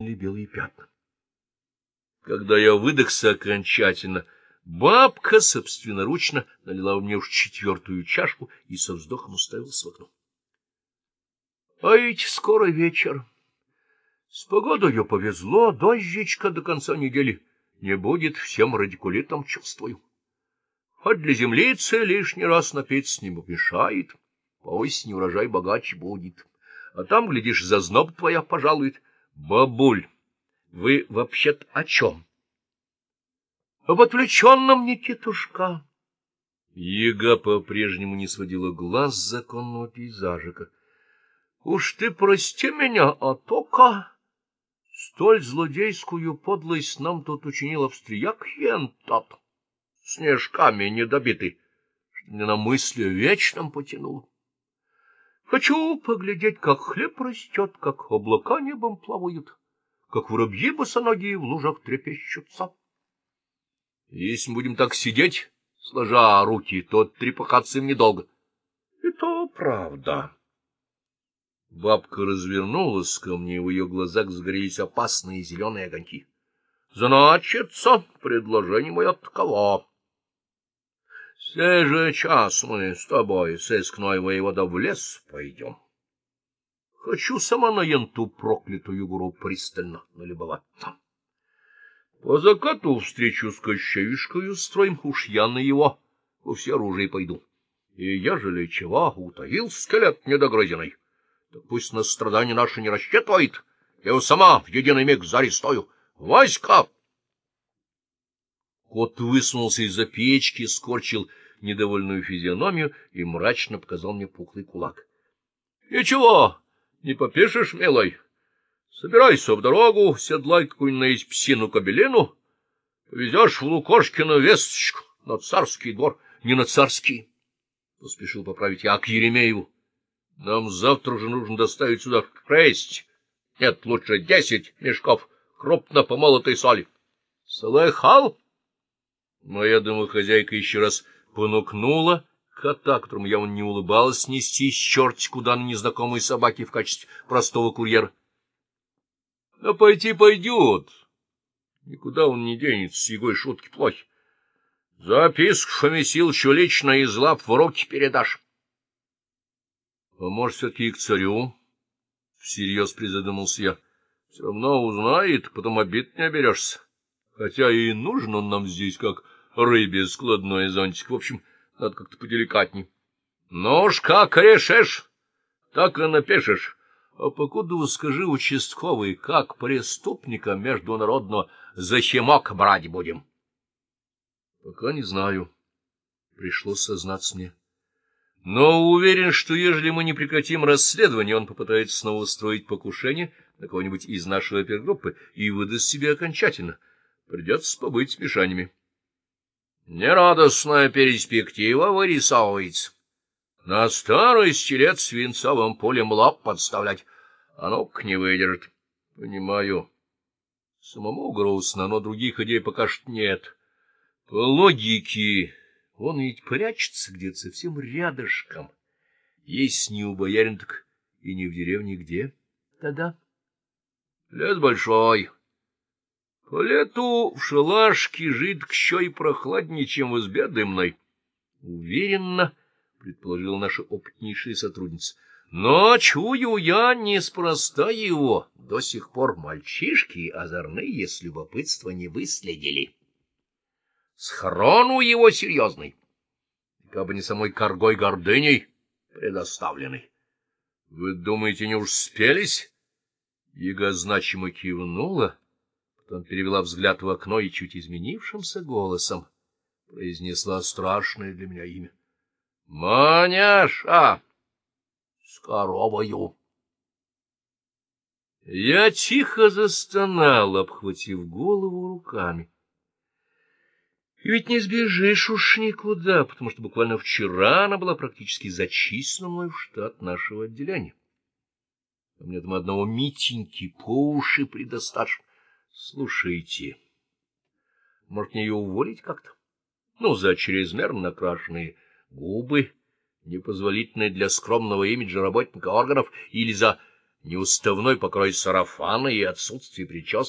белые пятна. Когда я выдохся окончательно, бабка собственноручно налила мне уж четвертую чашку и со вздохом уставилась в окно. — А ведь скоро вечер. С погодой повезло, дождичка до конца недели не будет, всем радикулитом чувствую. Хоть для землицы лишний раз напиться не мешает, по осени урожай богаче будет. А там, глядишь, зазноб твоя пожалует. Бабуль, вы вообще-то о чем? Об отвлеченном, Никитушка. Яга по-прежнему не сводила глаз с законного пейзажика. Уж ты прости меня, а то-ка... Столь злодейскую подлость нам тут учинил австрияк Хентат, снежками недобитый, что меня на мысли вечном потянул. Хочу поглядеть, как хлеб растет, как облака небом плавают, как воробьи босоногие в лужах трепещутся. Если мы будем так сидеть, сложа руки, то трепахаться им недолго. И то правда. Бабка развернулась ко мне, в ее глазах загорелись опасные зеленые огоньки. — Значится, предложение мое таково. Сей же час мы с тобой, сыскной воевода, в лес пойдем. Хочу сама на енту проклятую гору пристально налюбоваться. По закату встречу с Кощеюшкою строим, уж я на его во все оружие пойду. И ежели чего, утаил скелет недогрызенный так пусть на страдания наши не рассчитывает. Я его сама в единый миг зарестую. Васька! Кот высунулся из-за печки, скорчил недовольную физиономию и мрачно показал мне пухлый кулак. — Ничего, не попишешь, милой. Собирайся в дорогу, седлай какую-нибудь псину-кобелину, повезешь в Лукошкину весточку на царский двор. Не на царский, — поспешил поправить я, а к Еремееву. Нам завтра же нужно доставить сюда шесть, нет, лучше десять мешков крупно помолотой соли. Слыхал? Моя домохозяйка еще раз понукнула кота, которому явно не улыбалась снести черти куда на незнакомой собаке в качестве простого курьера. — Да пойти пойдет. Никуда он не денется, его шутки плохи. Записку Фомисиловичу лично из лап в руки передашь. — А может, все-таки и к царю? — всерьез призадумался я. — Все равно узнает, потом обид не оберешься. Хотя и нужен он нам здесь, как рыбе складной зонтик. В общем, надо как-то поделикатней. — Ну уж как решишь, так и напишешь. А покуда скажи, участковый, как преступника международного захимок брать будем? — Пока не знаю. Пришлось сознаться мне. Но уверен, что ежели мы не прекратим расследование, он попытается снова устроить покушение на кого-нибудь из нашей опергруппы и выдаст себя окончательно. Придется побыть с мешаниями. Нерадостная перспектива вырисовывается. На старости лет свинцовым полем лап подставлять. А ну-ка не выдержит. Понимаю. Самому грустно, но других идей пока что нет. По логике он ведь прячется где-то совсем рядышком. Есть не у боярин, так и не в деревне где. Тогда лес большой. По лету в шалашке жить еще и прохладнее, чем в избе дымной. Уверенно, предположила наша опытнейшая сотрудница. Но чую я неспроста его. До сих пор мальчишки озорные с любопытства не выследили. Схрон у его серьезный, как бы не самой коргой гордыней предоставленный. Вы думаете, не уж спелись? Яга значимо кивнула, потом перевела взгляд в окно и чуть изменившимся голосом произнесла страшное для меня имя. — Маняша! С коровою! Я тихо застонал, обхватив голову руками. И ведь не сбежишь уж никуда, потому что буквально вчера она была практически зачислена мной в штат нашего отделения. А мне там одного Митеньки по уши предосташь. Слушайте, может, ее уволить как-то? Ну, за чрезмерно накрашенные губы, непозволительные для скромного имиджа работника органов, или за неуставной покрой сарафана и отсутствие прически.